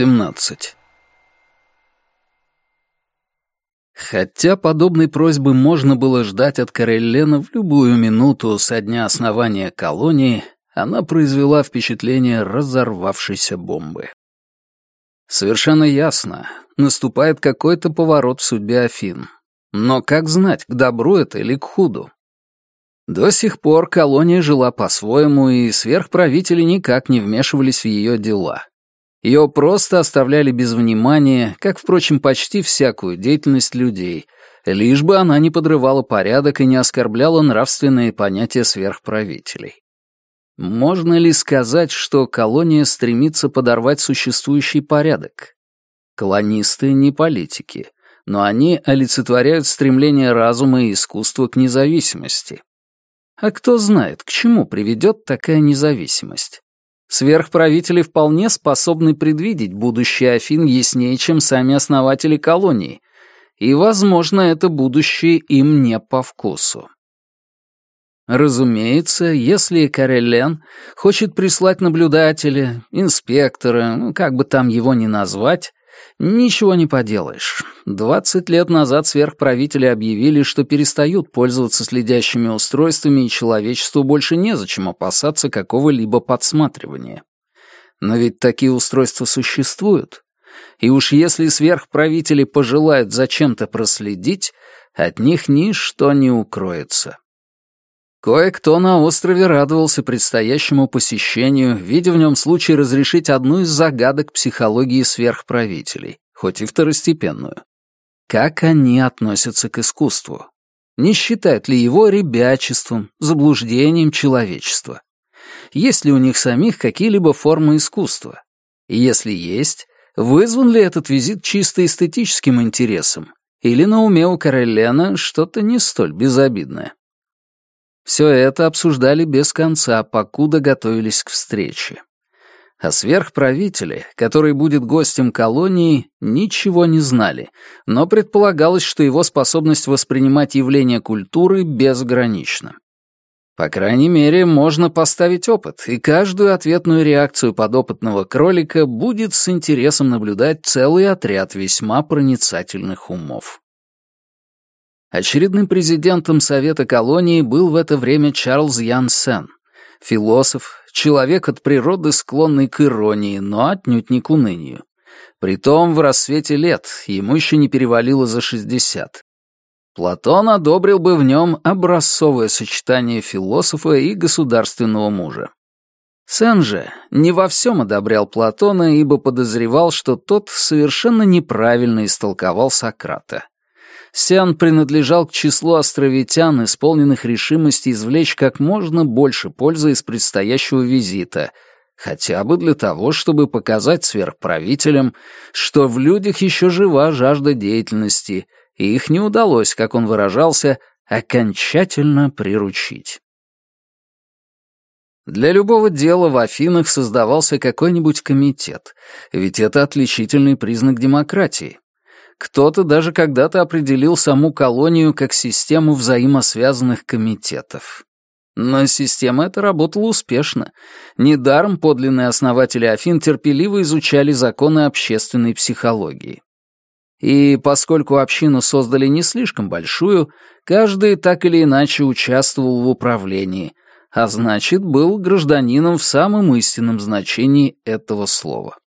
17. Хотя подобной просьбы можно было ждать от Кареллена в любую минуту со дня основания колонии, она произвела впечатление разорвавшейся бомбы. Совершенно ясно, наступает какой-то поворот в судьбе Афин. Но как знать, к добру это или к худу? До сих пор колония жила по-своему, и сверхправители никак не вмешивались в ее дела. Ее просто оставляли без внимания, как, впрочем, почти всякую деятельность людей, лишь бы она не подрывала порядок и не оскорбляла нравственные понятия сверхправителей. Можно ли сказать, что колония стремится подорвать существующий порядок? Колонисты не политики, но они олицетворяют стремление разума и искусства к независимости. А кто знает, к чему приведет такая независимость? Сверхправители вполне способны предвидеть будущее Афин яснее, чем сами основатели колонии, и, возможно, это будущее им не по вкусу. Разумеется, если Кареллен хочет прислать наблюдателя, инспектора, ну, как бы там его ни назвать, Ничего не поделаешь. Двадцать лет назад сверхправители объявили, что перестают пользоваться следящими устройствами, и человечеству больше незачем опасаться какого-либо подсматривания. Но ведь такие устройства существуют. И уж если сверхправители пожелают зачем-то проследить, от них ничто не укроется. Кое-кто на острове радовался предстоящему посещению, видя в нем случай разрешить одну из загадок психологии сверхправителей, хоть и второстепенную. Как они относятся к искусству? Не считают ли его ребячеством, заблуждением человечества? Есть ли у них самих какие-либо формы искусства? И если есть, вызван ли этот визит чисто эстетическим интересом? Или на уме у Карелена что-то не столь безобидное? Все это обсуждали без конца, покуда готовились к встрече. А сверхправители, который будет гостем колонии, ничего не знали, но предполагалось, что его способность воспринимать явления культуры безгранична. По крайней мере, можно поставить опыт, и каждую ответную реакцию подопытного кролика будет с интересом наблюдать целый отряд весьма проницательных умов. Очередным президентом Совета колонии был в это время Чарльз Янсен, философ, человек от природы склонный к иронии, но отнюдь не к унынию. Притом в рассвете лет, ему еще не перевалило за 60. Платон одобрил бы в нем образцовое сочетание философа и государственного мужа. Сен же не во всем одобрял Платона, ибо подозревал, что тот совершенно неправильно истолковал Сократа. Сиан принадлежал к числу островитян, исполненных решимости извлечь как можно больше пользы из предстоящего визита, хотя бы для того, чтобы показать сверхправителям, что в людях еще жива жажда деятельности, и их не удалось, как он выражался, окончательно приручить. Для любого дела в Афинах создавался какой-нибудь комитет, ведь это отличительный признак демократии. Кто-то даже когда-то определил саму колонию как систему взаимосвязанных комитетов. Но система эта работала успешно. Недаром подлинные основатели Афин терпеливо изучали законы общественной психологии. И поскольку общину создали не слишком большую, каждый так или иначе участвовал в управлении, а значит, был гражданином в самом истинном значении этого слова.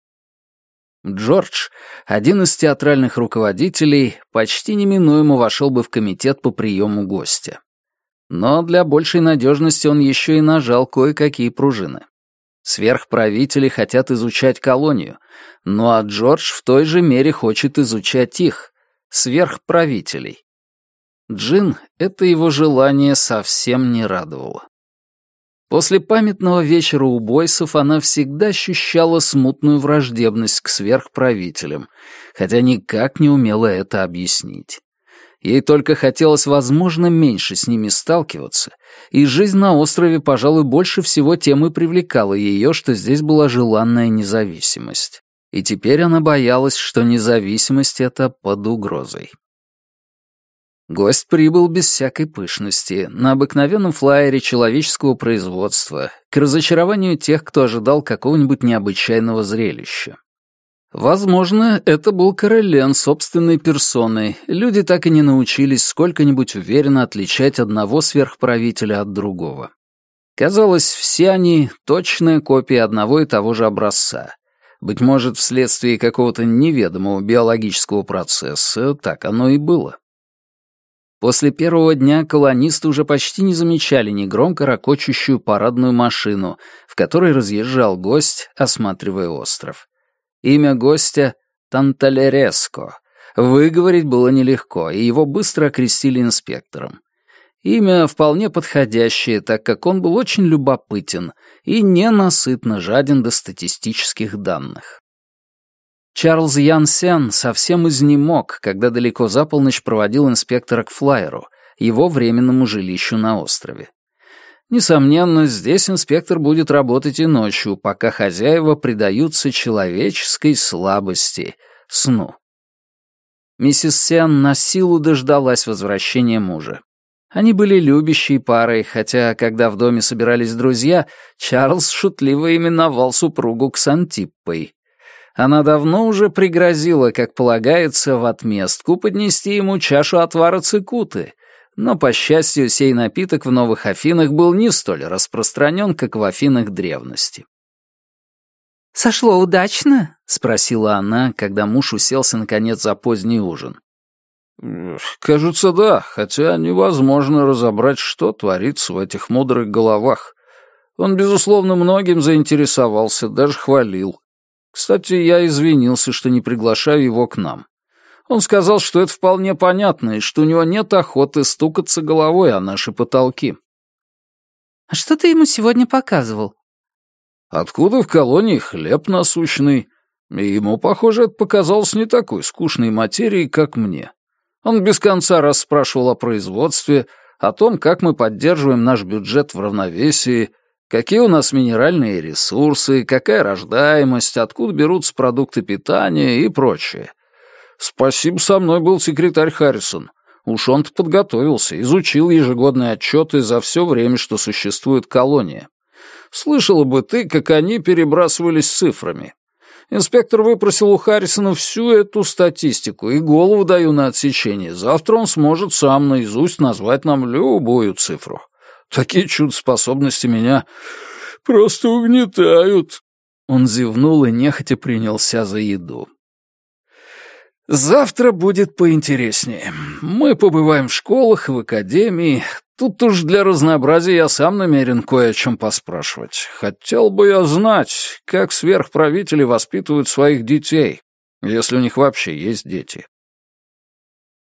Джордж, один из театральных руководителей, почти неминуемо вошел бы в комитет по приему гостя. Но для большей надежности он еще и нажал кое-какие пружины. Сверхправители хотят изучать колонию, ну а Джордж в той же мере хочет изучать их, сверхправителей. Джин это его желание совсем не радовало. После памятного вечера у Бойсов она всегда ощущала смутную враждебность к сверхправителям, хотя никак не умела это объяснить. Ей только хотелось, возможно, меньше с ними сталкиваться, и жизнь на острове, пожалуй, больше всего тем и привлекала ее, что здесь была желанная независимость. И теперь она боялась, что независимость эта под угрозой. Гость прибыл без всякой пышности, на обыкновенном флайере человеческого производства, к разочарованию тех, кто ожидал какого-нибудь необычайного зрелища. Возможно, это был Карелен собственной персоной. Люди так и не научились сколько-нибудь уверенно отличать одного сверхправителя от другого. Казалось, все они — точная копия одного и того же образца. Быть может, вследствие какого-то неведомого биологического процесса так оно и было. После первого дня колонисты уже почти не замечали негромко ракочущую парадную машину, в которой разъезжал гость, осматривая остров. Имя гостя — Танталереско. Выговорить было нелегко, и его быстро окрестили инспектором. Имя вполне подходящее, так как он был очень любопытен и ненасытно жаден до статистических данных. Чарльз Янсен совсем изнемог, когда далеко за полночь проводил инспектора к флайеру, его временному жилищу на острове. Несомненно, здесь инспектор будет работать и ночью, пока хозяева предаются человеческой слабости, сну. Миссис Сен на силу дождалась возвращения мужа. Они были любящей парой, хотя, когда в доме собирались друзья, Чарльз шутливо именовал супругу Ксантиппой. Она давно уже пригрозила, как полагается, в отместку поднести ему чашу отвара цикуты, но, по счастью, сей напиток в Новых Афинах был не столь распространен, как в Афинах древности. «Сошло удачно?» — спросила она, когда муж уселся, наконец, за поздний ужин. «Кажется, да, хотя невозможно разобрать, что творится в этих мудрых головах. Он, безусловно, многим заинтересовался, даже хвалил. Кстати, я извинился, что не приглашаю его к нам. Он сказал, что это вполне понятно, и что у него нет охоты стукаться головой о наши потолки. «А что ты ему сегодня показывал?» «Откуда в колонии хлеб насущный?» И ему, похоже, это показалось не такой скучной материей, как мне. Он без конца расспрашивал о производстве, о том, как мы поддерживаем наш бюджет в равновесии, какие у нас минеральные ресурсы, какая рождаемость, откуда берутся продукты питания и прочее. Спасибо, со мной был секретарь Харрисон. Уж он-то подготовился, изучил ежегодные отчеты за все время, что существует колония. Слышала бы ты, как они перебрасывались цифрами. Инспектор выпросил у Харрисона всю эту статистику, и голову даю на отсечение. Завтра он сможет сам наизусть назвать нам любую цифру. Такие чудо-способности меня просто угнетают. Он зевнул и нехотя принялся за еду. Завтра будет поинтереснее. Мы побываем в школах в академии. Тут уж для разнообразия я сам намерен кое о чем поспрашивать. Хотел бы я знать, как сверхправители воспитывают своих детей, если у них вообще есть дети.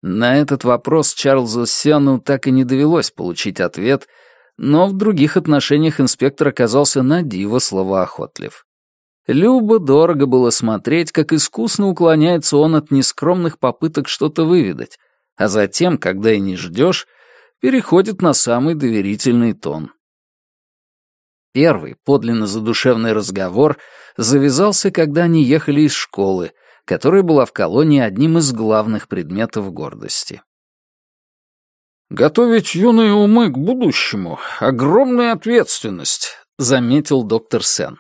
На этот вопрос Чарльзу Сену так и не довелось получить ответ, но в других отношениях инспектор оказался на диво словоохотлив. Любо-дорого было смотреть, как искусно уклоняется он от нескромных попыток что-то выведать, а затем, когда и не ждешь, переходит на самый доверительный тон. Первый, подлинно задушевный разговор завязался, когда они ехали из школы, которая была в колонии одним из главных предметов гордости. «Готовить юные умы к будущему — огромная ответственность», — заметил доктор Сен.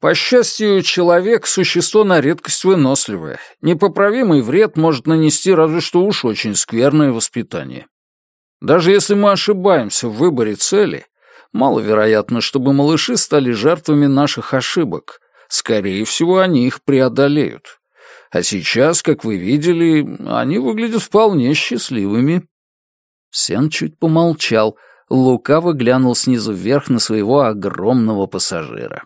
По счастью, человек — существо на редкость выносливое. Непоправимый вред может нанести разве что уж очень скверное воспитание. Даже если мы ошибаемся в выборе цели, маловероятно, чтобы малыши стали жертвами наших ошибок. Скорее всего, они их преодолеют. А сейчас, как вы видели, они выглядят вполне счастливыми. Сен чуть помолчал, лукаво глянул снизу вверх на своего огромного пассажира.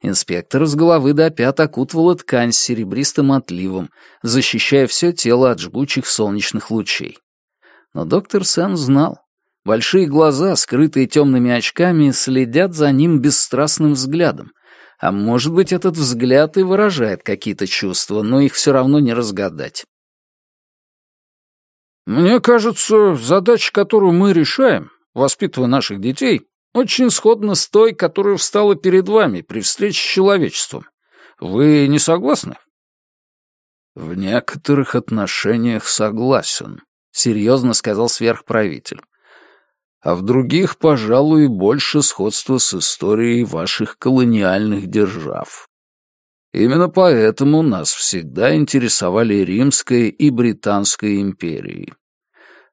Инспектор с головы до пят окутывала ткань с серебристым отливом, защищая все тело от жгучих солнечных лучей. Но доктор Сэн знал. Большие глаза, скрытые темными очками, следят за ним бесстрастным взглядом. А может быть, этот взгляд и выражает какие-то чувства, но их все равно не разгадать. «Мне кажется, задача, которую мы решаем, воспитывая наших детей, очень сходно с той, которая встала перед вами при встрече с человечеством. Вы не согласны? В некоторых отношениях согласен, серьезно сказал сверхправитель. А в других, пожалуй, больше сходства с историей ваших колониальных держав. Именно поэтому нас всегда интересовали Римская и Британская империи.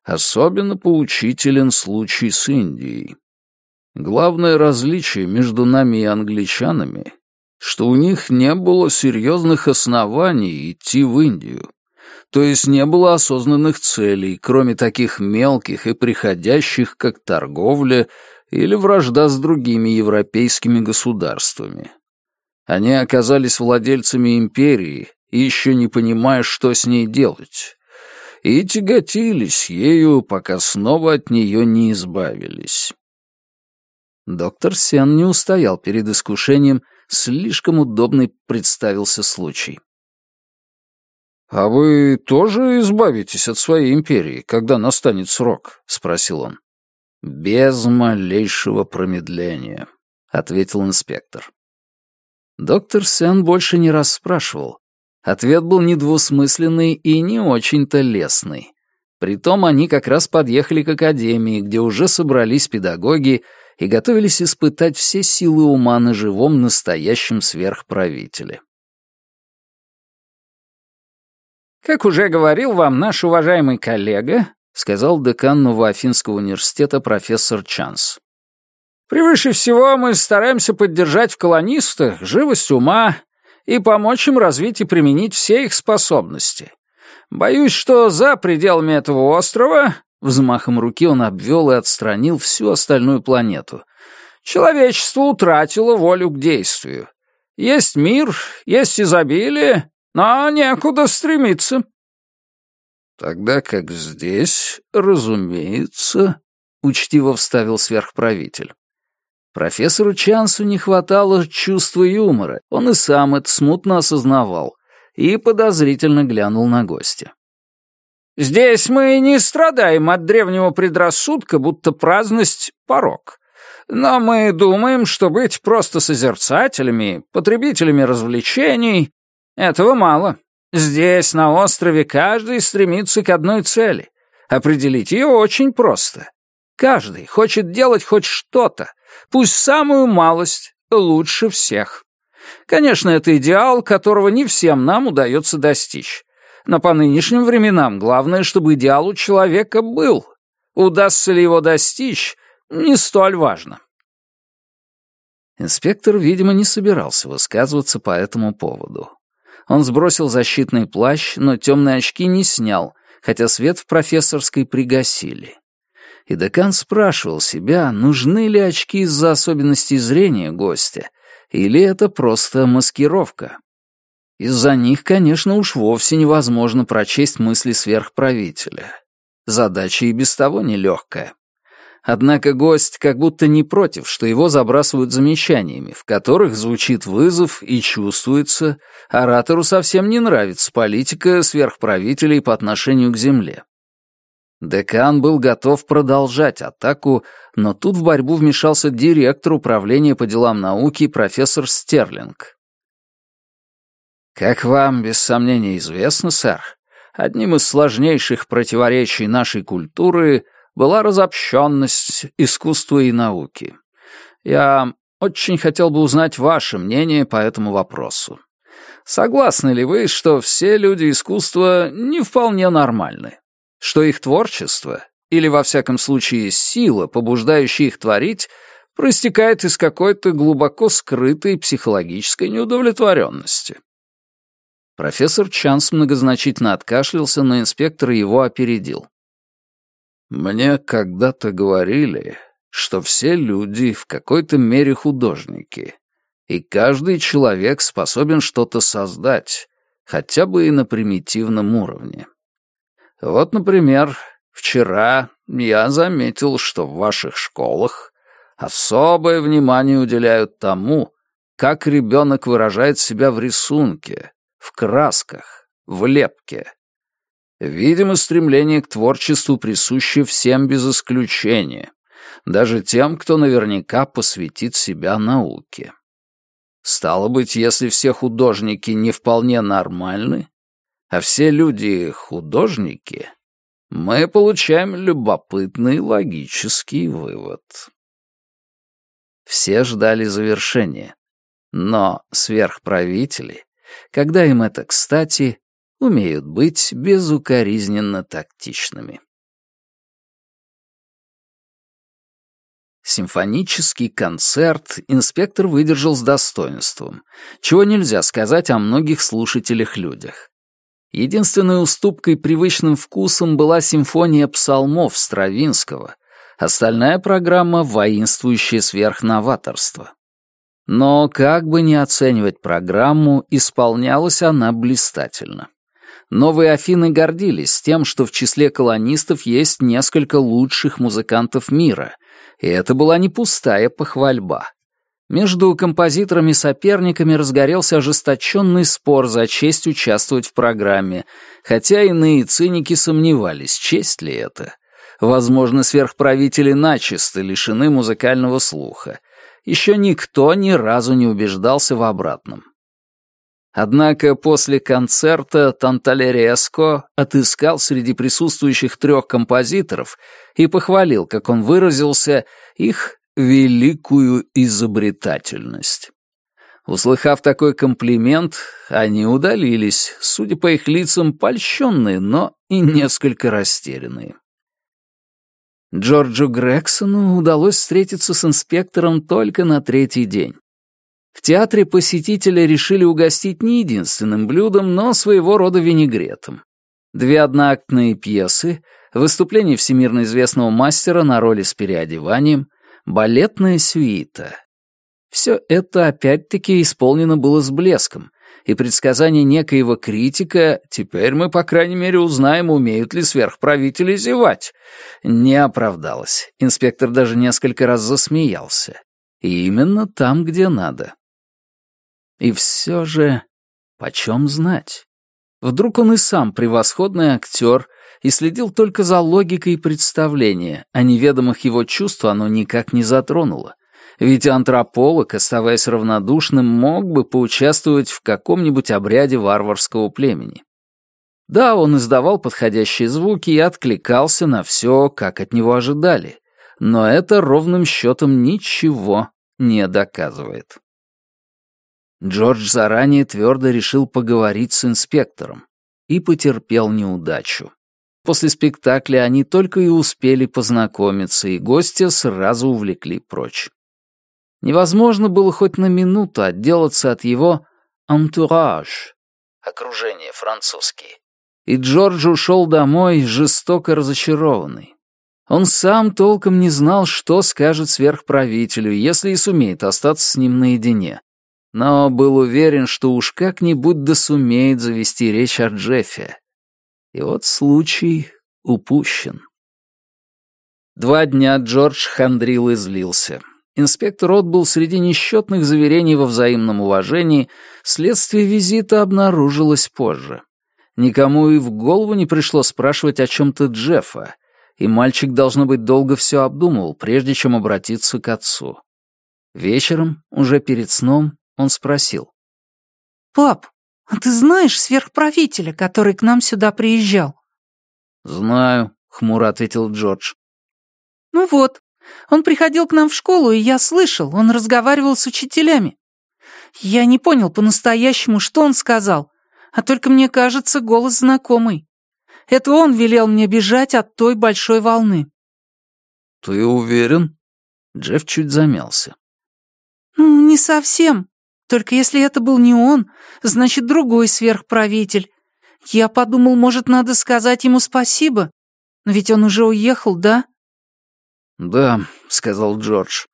Особенно поучителен случай с Индией. Главное различие между нами и англичанами, что у них не было серьезных оснований идти в Индию. То есть не было осознанных целей, кроме таких мелких и приходящих, как торговля или вражда с другими европейскими государствами. Они оказались владельцами империи еще не понимая, что с ней делать, и тяготились ею, пока снова от нее не избавились. Доктор Сен не устоял перед искушением, слишком удобный представился случай. «А вы тоже избавитесь от своей империи, когда настанет срок?» — спросил он. «Без малейшего промедления», — ответил инспектор. Доктор Сен больше не раз спрашивал. Ответ был недвусмысленный и не очень-то лестный. Притом они как раз подъехали к академии, где уже собрались педагоги и готовились испытать все силы ума на живом настоящем сверхправителе. «Как уже говорил вам наш уважаемый коллега», — сказал декан Новоафинского университета профессор Чанс. «Превыше всего мы стараемся поддержать в колонистах живость ума и помочь им развить и применить все их способности. Боюсь, что за пределами этого острова...» Взмахом руки он обвел и отстранил всю остальную планету. «Человечество утратило волю к действию. Есть мир, есть изобилие, но некуда стремиться». «Тогда как здесь, разумеется», — учтиво вставил сверхправитель. Профессору Чансу не хватало чувства юмора, он и сам это смутно осознавал, и подозрительно глянул на гостя. «Здесь мы не страдаем от древнего предрассудка, будто праздность — порог. Но мы думаем, что быть просто созерцателями, потребителями развлечений этого мало. Здесь, на острове, каждый стремится к одной цели. Определить ее очень просто. Каждый хочет делать хоть что-то, пусть самую малость, лучше всех. Конечно, это идеал, которого не всем нам удается достичь. Но по нынешним временам главное, чтобы идеал у человека был. Удастся ли его достичь, не столь важно. Инспектор, видимо, не собирался высказываться по этому поводу. Он сбросил защитный плащ, но темные очки не снял, хотя свет в профессорской пригасили. И декан спрашивал себя, нужны ли очки из-за особенностей зрения гостя, или это просто маскировка. Из-за них, конечно, уж вовсе невозможно прочесть мысли сверхправителя. Задача и без того нелегкая. Однако гость как будто не против, что его забрасывают замечаниями, в которых звучит вызов и чувствуется, оратору совсем не нравится политика сверхправителей по отношению к земле. Декан был готов продолжать атаку, но тут в борьбу вмешался директор управления по делам науки профессор Стерлинг. «Как вам, без сомнения, известно, сэр, одним из сложнейших противоречий нашей культуры была разобщенность искусства и науки. Я очень хотел бы узнать ваше мнение по этому вопросу. Согласны ли вы, что все люди искусства не вполне нормальны? Что их творчество, или во всяком случае сила, побуждающая их творить, проистекает из какой-то глубоко скрытой психологической неудовлетворенности? Профессор Чанс многозначительно откашлялся, но инспектор его опередил. Мне когда-то говорили, что все люди в какой-то мере художники, и каждый человек способен что-то создать, хотя бы и на примитивном уровне. Вот, например, вчера я заметил, что в ваших школах особое внимание уделяют тому, как ребенок выражает себя в рисунке, в красках, в лепке. Видимо, стремление к творчеству присуще всем без исключения, даже тем, кто наверняка посвятит себя науке. Стало быть, если все художники не вполне нормальны, а все люди художники, мы получаем любопытный логический вывод. Все ждали завершения, но сверхправители когда им это кстати, умеют быть безукоризненно тактичными. Симфонический концерт инспектор выдержал с достоинством, чего нельзя сказать о многих слушателях-людях. Единственной уступкой привычным вкусом была симфония псалмов Стравинского, остальная программа — воинствующее сверхноваторство. Но как бы ни оценивать программу, исполнялась она блистательно. Новые Афины гордились тем, что в числе колонистов есть несколько лучших музыкантов мира, и это была не пустая похвальба. Между композиторами-соперниками разгорелся ожесточенный спор за честь участвовать в программе, хотя иные циники сомневались, честь ли это. Возможно, сверхправители начисто лишены музыкального слуха. Еще никто ни разу не убеждался в обратном. Однако после концерта Танталереско отыскал среди присутствующих трех композиторов и похвалил, как он выразился, их великую изобретательность. Услыхав такой комплимент, они удалились, судя по их лицам, польщенные, но и несколько растерянные. Джорджу Грексону удалось встретиться с инспектором только на третий день. В театре посетителя решили угостить не единственным блюдом, но своего рода винегретом. Две одноактные пьесы, выступление всемирно известного мастера на роли с переодеванием, балетная сюита. Все это опять-таки исполнено было с блеском, и предсказание некоего критика «теперь мы, по крайней мере, узнаем, умеют ли сверхправители зевать» не оправдалось. Инспектор даже несколько раз засмеялся. И именно там, где надо. И все же, почем знать? Вдруг он и сам превосходный актер и следил только за логикой представления, а неведомых его чувств оно никак не затронуло. Ведь антрополог, оставаясь равнодушным, мог бы поучаствовать в каком-нибудь обряде варварского племени. Да, он издавал подходящие звуки и откликался на все, как от него ожидали, но это ровным счетом ничего не доказывает. Джордж заранее твердо решил поговорить с инспектором и потерпел неудачу. После спектакля они только и успели познакомиться, и гостя сразу увлекли прочь. Невозможно было хоть на минуту отделаться от его «антураж» — окружение французский. И Джордж ушел домой жестоко разочарованный. Он сам толком не знал, что скажет сверхправителю, если и сумеет остаться с ним наедине но был уверен, что уж как-нибудь да сумеет завести речь о Джеффе. И вот случай упущен. Два дня Джордж хандрил и злился. Инспектор отбыл среди несчетных заверений во взаимном уважении, следствие визита обнаружилось позже. Никому и в голову не пришло спрашивать о чем-то Джеффа, и мальчик, должно быть, долго все обдумывал, прежде чем обратиться к отцу. Вечером, уже перед сном, он спросил. «Пап, а ты знаешь сверхправителя, который к нам сюда приезжал?» «Знаю», — хмуро ответил Джордж. «Ну вот, он приходил к нам в школу, и я слышал, он разговаривал с учителями. Я не понял по-настоящему, что он сказал, а только мне кажется, голос знакомый. Это он велел мне бежать от той большой волны». «Ты уверен?» Джефф чуть замялся. «Ну, не совсем. Только если это был не он, значит, другой сверхправитель. Я подумал, может, надо сказать ему спасибо. Но ведь он уже уехал, да?» «Да», — сказал Джордж.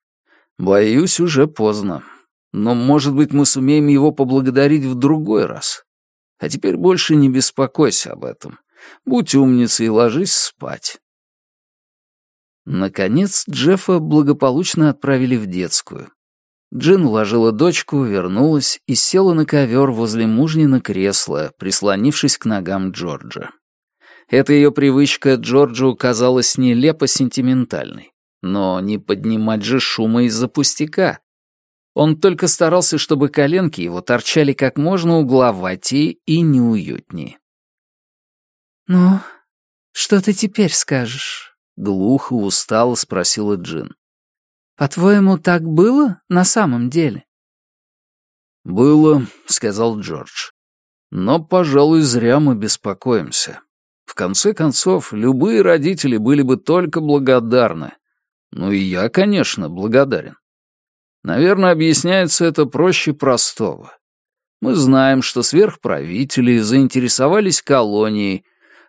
«Боюсь, уже поздно. Но, может быть, мы сумеем его поблагодарить в другой раз. А теперь больше не беспокойся об этом. Будь умницей и ложись спать». Наконец Джеффа благополучно отправили в детскую. Джин уложила дочку, вернулась и села на ковер возле мужнина кресла, прислонившись к ногам Джорджа. Эта ее привычка Джорджу казалась нелепо сентиментальной. Но не поднимать же шума из-за пустяка. Он только старался, чтобы коленки его торчали как можно угловатее и неуютнее. «Ну, что ты теперь скажешь?» — глухо, устало спросила Джин. По-твоему, так было на самом деле? «Было», — сказал Джордж. «Но, пожалуй, зря мы беспокоимся. В конце концов, любые родители были бы только благодарны. Ну и я, конечно, благодарен. Наверное, объясняется это проще простого. Мы знаем, что сверхправители заинтересовались колонией.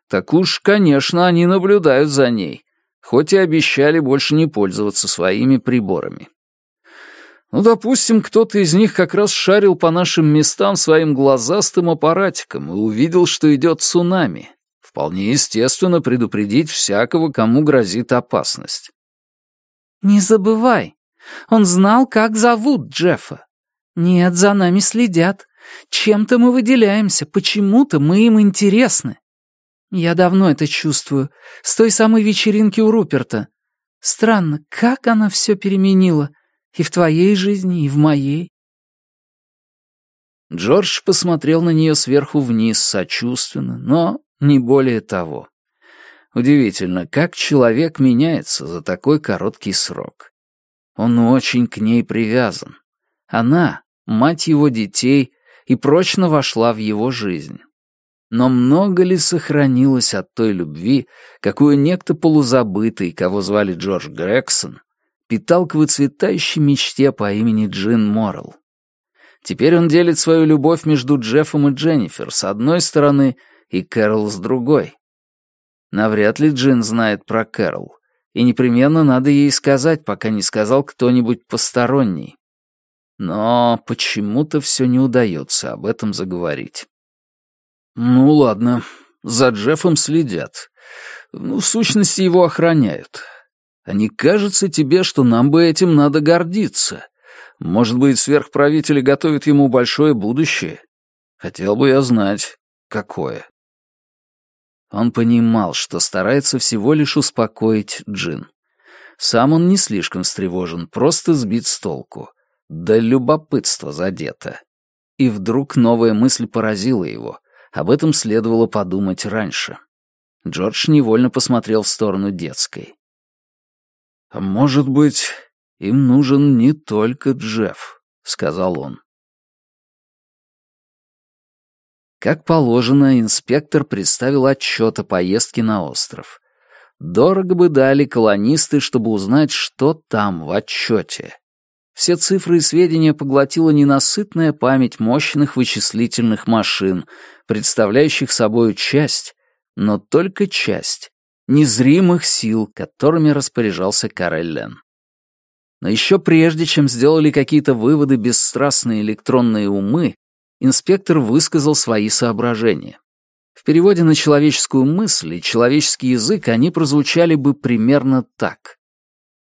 Так уж, конечно, они наблюдают за ней, хоть и обещали больше не пользоваться своими приборами. Ну, допустим, кто-то из них как раз шарил по нашим местам своим глазастым аппаратиком и увидел, что идет цунами. Вполне естественно предупредить всякого, кому грозит опасность. «Не забывай, он знал, как зовут Джеффа. Нет, за нами следят. Чем-то мы выделяемся, почему-то мы им интересны. Я давно это чувствую, с той самой вечеринки у Руперта. Странно, как она все переменила. И в твоей жизни, и в моей. Джордж посмотрел на нее сверху вниз сочувственно, но не более того. Удивительно, как человек меняется за такой короткий срок. Он очень к ней привязан. Она — мать его детей и прочно вошла в его жизнь. Но много ли сохранилось от той любви, какую некто полузабытый, кого звали Джордж Грегсон, питал к выцветающей мечте по имени Джин Моррелл? Теперь он делит свою любовь между Джеффом и Дженнифер с одной стороны и Кэрол с другой. Навряд ли Джин знает про Кэрол, и непременно надо ей сказать, пока не сказал кто-нибудь посторонний. Но почему-то все не удается об этом заговорить. Ну ладно, за Джеффом следят. Ну, в сущности, его охраняют. А не кажется тебе, что нам бы этим надо гордиться? Может быть, сверхправители готовят ему большое будущее? Хотел бы я знать, какое. Он понимал, что старается всего лишь успокоить Джин. Сам он не слишком встревожен, просто сбит с толку. Да любопытство задето. И вдруг новая мысль поразила его. Об этом следовало подумать раньше. Джордж невольно посмотрел в сторону детской. «А может быть, им нужен не только Джефф», — сказал он. Как положено, инспектор представил отчет о поездке на остров. Дорого бы дали колонисты, чтобы узнать, что там в отчете. Все цифры и сведения поглотила ненасытная память мощных вычислительных машин, представляющих собой часть, но только часть, незримых сил, которыми распоряжался Кареллен. Но еще прежде, чем сделали какие-то выводы бесстрастные электронные умы, инспектор высказал свои соображения. В переводе на человеческую мысль и человеческий язык они прозвучали бы примерно так.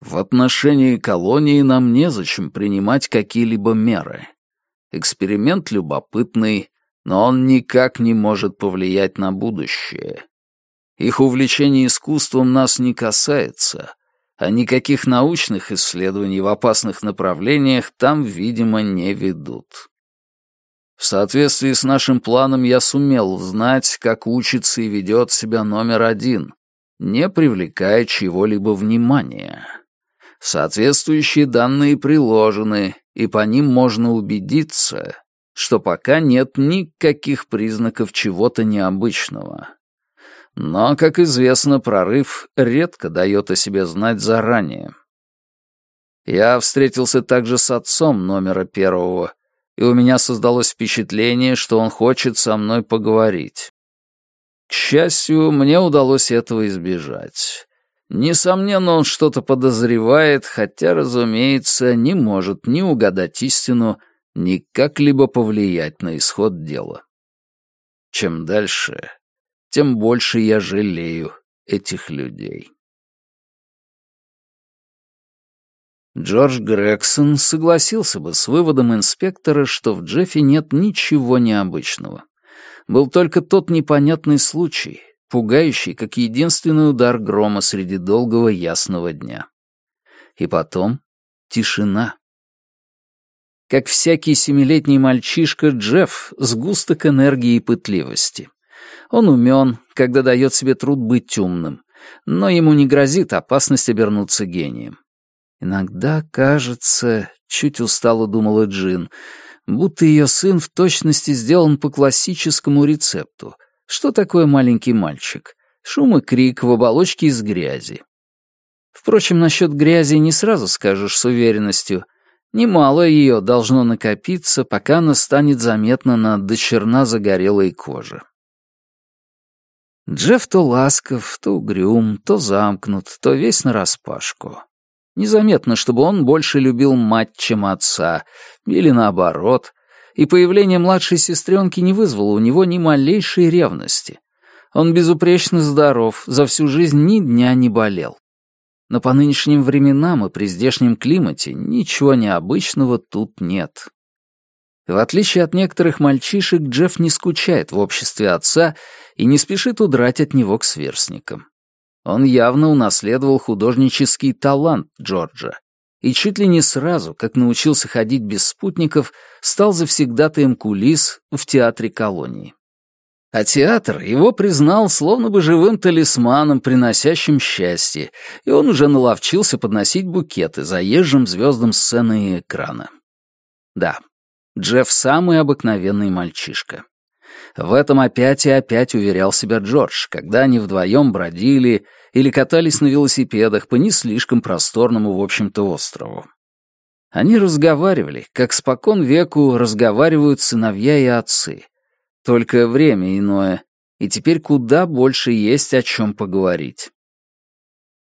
В отношении колонии нам незачем принимать какие-либо меры. Эксперимент любопытный, но он никак не может повлиять на будущее. Их увлечение искусством нас не касается, а никаких научных исследований в опасных направлениях там, видимо, не ведут. В соответствии с нашим планом я сумел узнать, как учится и ведет себя номер один, не привлекая чего-либо внимания. Соответствующие данные приложены, и по ним можно убедиться, что пока нет никаких признаков чего-то необычного. Но, как известно, прорыв редко дает о себе знать заранее. Я встретился также с отцом номера первого, и у меня создалось впечатление, что он хочет со мной поговорить. К счастью, мне удалось этого избежать. Несомненно, он что-то подозревает, хотя, разумеется, не может ни угадать истину, ни как-либо повлиять на исход дела. Чем дальше, тем больше я жалею этих людей. Джордж Грегсон согласился бы с выводом инспектора, что в Джеффе нет ничего необычного. Был только тот непонятный случай, пугающий, как единственный удар грома среди долгого ясного дня. И потом тишина. Как всякий семилетний мальчишка, Джефф — сгусток энергии и пытливости. Он умен, когда дает себе труд быть умным, но ему не грозит опасность обернуться гением. Иногда кажется, чуть устало думала Джин, Будто ее сын в точности сделан по классическому рецепту. Что такое маленький мальчик? Шум и крик в оболочке из грязи. Впрочем, насчет грязи не сразу скажешь с уверенностью. Немало ее должно накопиться, пока она станет заметна на дочерна загорелой коже. Джефф то ласков, то угрюм, то замкнут, то весь нараспашку. Незаметно, чтобы он больше любил мать, чем отца, или наоборот, и появление младшей сестренки не вызвало у него ни малейшей ревности. Он безупречно здоров, за всю жизнь ни дня не болел. Но по нынешним временам и при здешнем климате ничего необычного тут нет. В отличие от некоторых мальчишек, Джефф не скучает в обществе отца и не спешит удрать от него к сверстникам. Он явно унаследовал художнический талант Джорджа и чуть ли не сразу, как научился ходить без спутников, стал завсегдатаем кулис в театре колонии. А театр его признал словно бы живым талисманом, приносящим счастье, и он уже наловчился подносить букеты заезжим звездам сцены и экрана. Да, Джефф самый обыкновенный мальчишка. В этом опять и опять уверял себя Джордж, когда они вдвоем бродили или катались на велосипедах по не слишком просторному, в общем-то, острову. Они разговаривали, как спокон веку разговаривают сыновья и отцы, только время иное, и теперь куда больше есть о чем поговорить.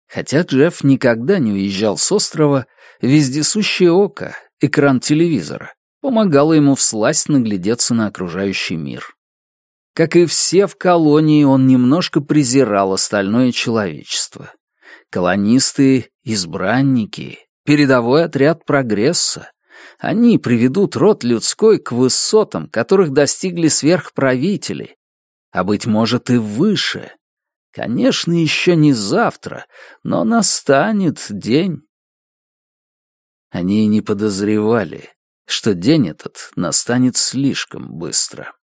Хотя Джефф никогда не уезжал с острова, вездесущее око, экран телевизора, помогало ему всласть наглядеться на окружающий мир. Как и все в колонии, он немножко презирал остальное человечество. Колонисты — избранники, передовой отряд прогресса. Они приведут род людской к высотам, которых достигли сверхправители, а, быть может, и выше. Конечно, еще не завтра, но настанет день. Они не подозревали, что день этот настанет слишком быстро.